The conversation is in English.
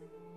Thanks.